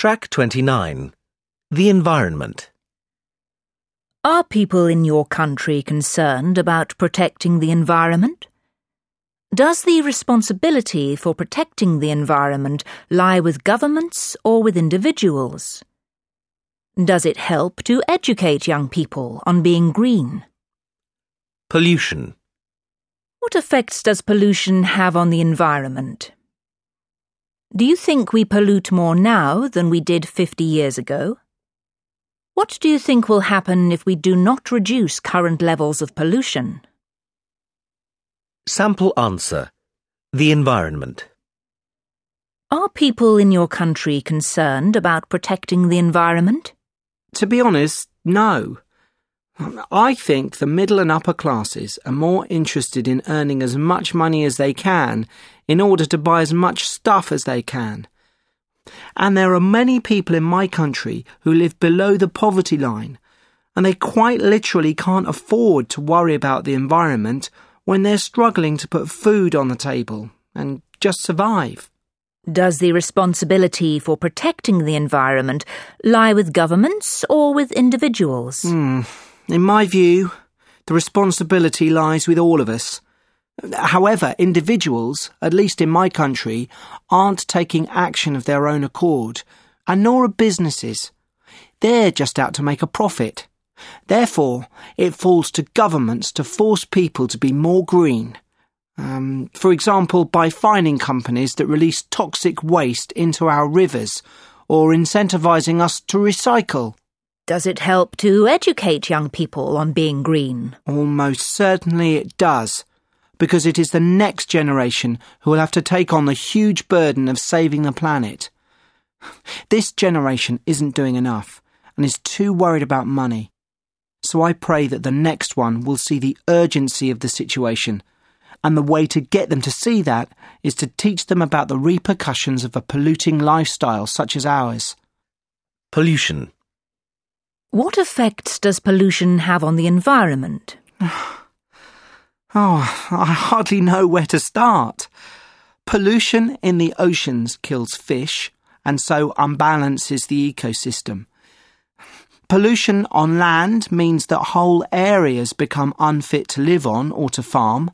Track 29. The environment. Are people in your country concerned about protecting the environment? Does the responsibility for protecting the environment lie with governments or with individuals? Does it help to educate young people on being green? Pollution. What effects does pollution have on the environment? Do you think we pollute more now than we did 50 years ago? What do you think will happen if we do not reduce current levels of pollution? Sample answer. The environment. Are people in your country concerned about protecting the environment? To be honest, no. I think the middle and upper classes are more interested in earning as much money as they can in order to buy as much stuff as they can. And there are many people in my country who live below the poverty line, and they quite literally can't afford to worry about the environment when they're struggling to put food on the table and just survive. Does the responsibility for protecting the environment lie with governments or with individuals? Hmm. In my view, the responsibility lies with all of us. However, individuals, at least in my country, aren't taking action of their own accord, and nor are businesses. They're just out to make a profit. Therefore, it falls to governments to force people to be more green. Um, for example, by fining companies that release toxic waste into our rivers, or incentivising us to recycle. Does it help to educate young people on being green? Almost certainly it does, because it is the next generation who will have to take on the huge burden of saving the planet. This generation isn't doing enough and is too worried about money. So I pray that the next one will see the urgency of the situation, and the way to get them to see that is to teach them about the repercussions of a polluting lifestyle such as ours. Pollution. What effects does pollution have on the environment? Oh, I hardly know where to start. Pollution in the oceans kills fish and so unbalances the ecosystem. Pollution on land means that whole areas become unfit to live on or to farm.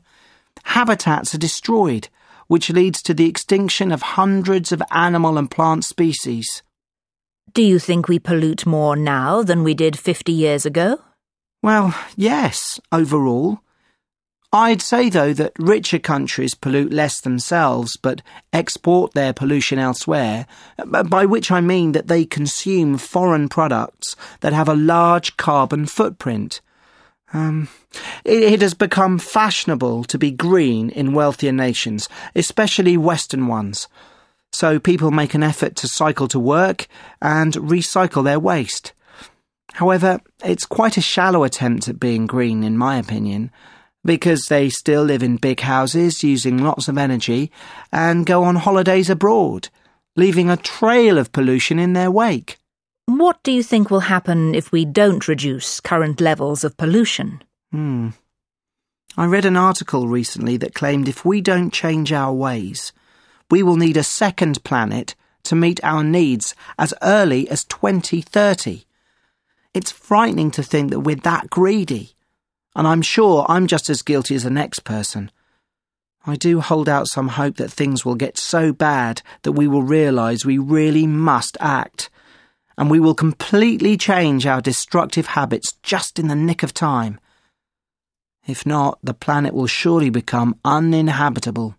Habitats are destroyed, which leads to the extinction of hundreds of animal and plant species. Do you think we pollute more now than we did 50 years ago? Well, yes, overall. I'd say, though, that richer countries pollute less themselves but export their pollution elsewhere, by which I mean that they consume foreign products that have a large carbon footprint. Um, it, it has become fashionable to be green in wealthier nations, especially Western ones so people make an effort to cycle to work and recycle their waste. However, it's quite a shallow attempt at being green, in my opinion, because they still live in big houses using lots of energy and go on holidays abroad, leaving a trail of pollution in their wake. What do you think will happen if we don't reduce current levels of pollution? Hmm. I read an article recently that claimed if we don't change our ways, we will need a second planet to meet our needs as early as 2030. It's frightening to think that we're that greedy, and I'm sure I'm just as guilty as the next person. I do hold out some hope that things will get so bad that we will realise we really must act, and we will completely change our destructive habits just in the nick of time. If not, the planet will surely become uninhabitable.